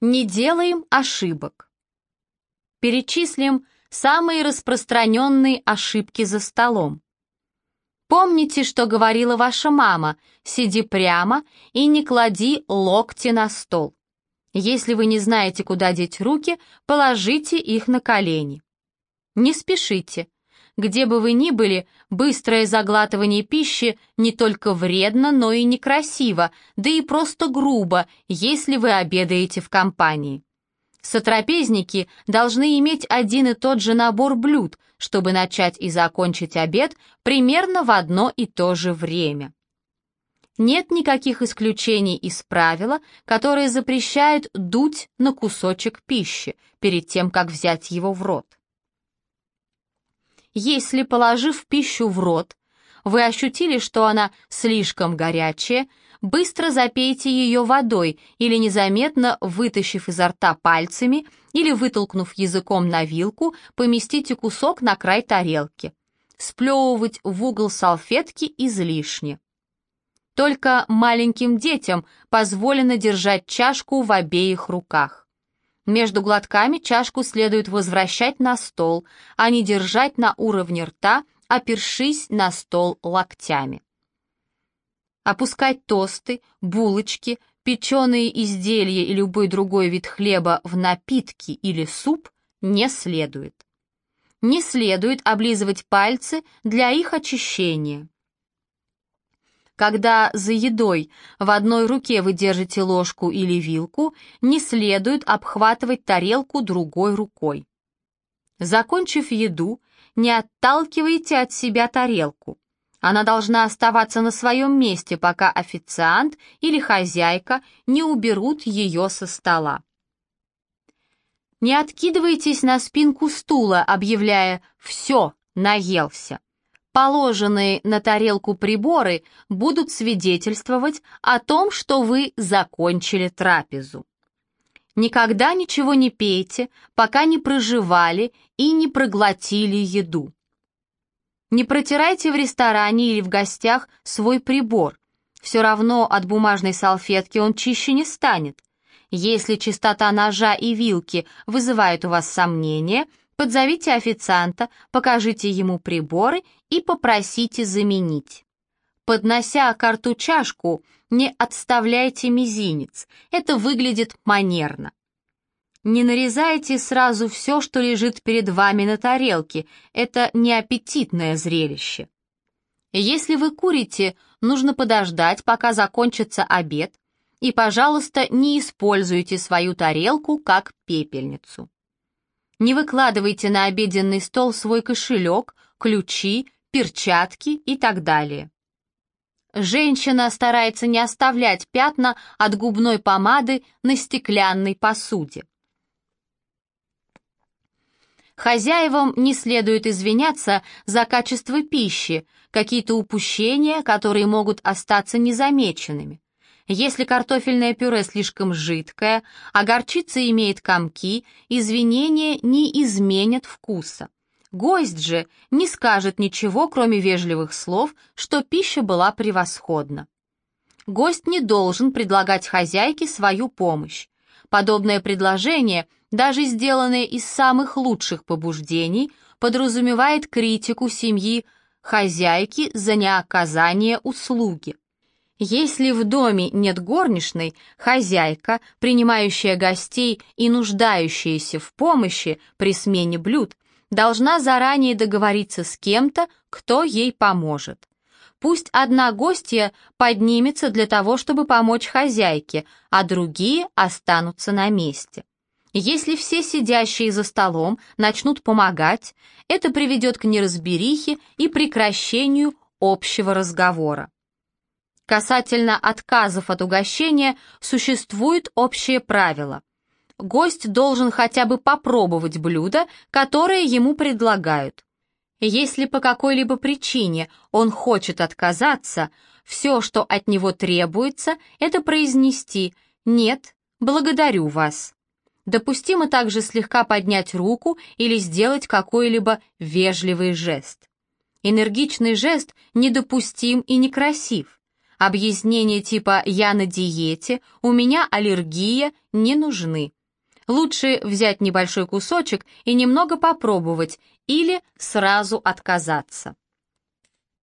Не делаем ошибок. Перечислим самые распространенные ошибки за столом. Помните, что говорила ваша мама, сиди прямо и не клади локти на стол. Если вы не знаете, куда деть руки, положите их на колени. Не спешите. Где бы вы ни были, быстрое заглатывание пищи не только вредно, но и некрасиво, да и просто грубо, если вы обедаете в компании. Сотрапезники должны иметь один и тот же набор блюд, чтобы начать и закончить обед примерно в одно и то же время. Нет никаких исключений из правила, которые запрещают дуть на кусочек пищи перед тем, как взять его в рот. Если, положив пищу в рот, вы ощутили, что она слишком горячая, быстро запейте ее водой или незаметно вытащив изо рта пальцами или вытолкнув языком на вилку, поместите кусок на край тарелки. Сплевывать в угол салфетки излишне. Только маленьким детям позволено держать чашку в обеих руках. Между глотками чашку следует возвращать на стол, а не держать на уровне рта, опершись на стол локтями. Опускать тосты, булочки, печеные изделия и любой другой вид хлеба в напитки или суп не следует. Не следует облизывать пальцы для их очищения. Когда за едой в одной руке вы держите ложку или вилку, не следует обхватывать тарелку другой рукой. Закончив еду, не отталкивайте от себя тарелку. Она должна оставаться на своем месте, пока официант или хозяйка не уберут ее со стола. Не откидывайтесь на спинку стула, объявляя «все, наелся». Положенные на тарелку приборы будут свидетельствовать о том, что вы закончили трапезу. Никогда ничего не пейте, пока не проживали и не проглотили еду. Не протирайте в ресторане или в гостях свой прибор. Все равно от бумажной салфетки он чище не станет. Если чистота ножа и вилки вызывает у вас сомнения, Подзовите официанта, покажите ему приборы и попросите заменить. Поднося к рту чашку, не отставляйте мизинец, это выглядит манерно. Не нарезайте сразу все, что лежит перед вами на тарелке, это неаппетитное зрелище. Если вы курите, нужно подождать, пока закончится обед, и, пожалуйста, не используйте свою тарелку как пепельницу. Не выкладывайте на обеденный стол свой кошелек, ключи, перчатки и так далее. Женщина старается не оставлять пятна от губной помады на стеклянной посуде. Хозяевам не следует извиняться за качество пищи, какие-то упущения, которые могут остаться незамеченными. Если картофельное пюре слишком жидкое, а горчица имеет комки, извинения не изменят вкуса. Гость же не скажет ничего, кроме вежливых слов, что пища была превосходна. Гость не должен предлагать хозяйке свою помощь. Подобное предложение, даже сделанное из самых лучших побуждений, подразумевает критику семьи хозяйки за неоказание услуги. Если в доме нет горничной, хозяйка, принимающая гостей и нуждающаяся в помощи при смене блюд, должна заранее договориться с кем-то, кто ей поможет. Пусть одна гостья поднимется для того, чтобы помочь хозяйке, а другие останутся на месте. Если все сидящие за столом начнут помогать, это приведет к неразберихе и прекращению общего разговора. Касательно отказов от угощения существует общее правило. Гость должен хотя бы попробовать блюдо, которое ему предлагают. Если по какой-либо причине он хочет отказаться, все, что от него требуется, это произнести «нет, благодарю вас». Допустимо также слегка поднять руку или сделать какой-либо вежливый жест. Энергичный жест недопустим и некрасив. Объяснения типа «я на диете», «у меня аллергия» не нужны. Лучше взять небольшой кусочек и немного попробовать или сразу отказаться.